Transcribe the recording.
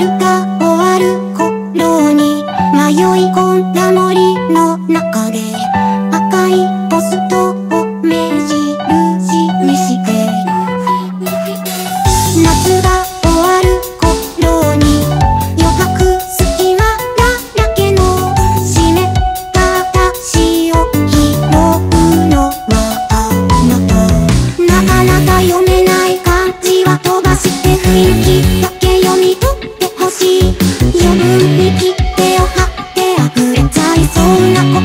終わる頃に迷い込んだ森の中で赤いポストを目印にして夏がよ無切手を貼って溢れちゃいそうな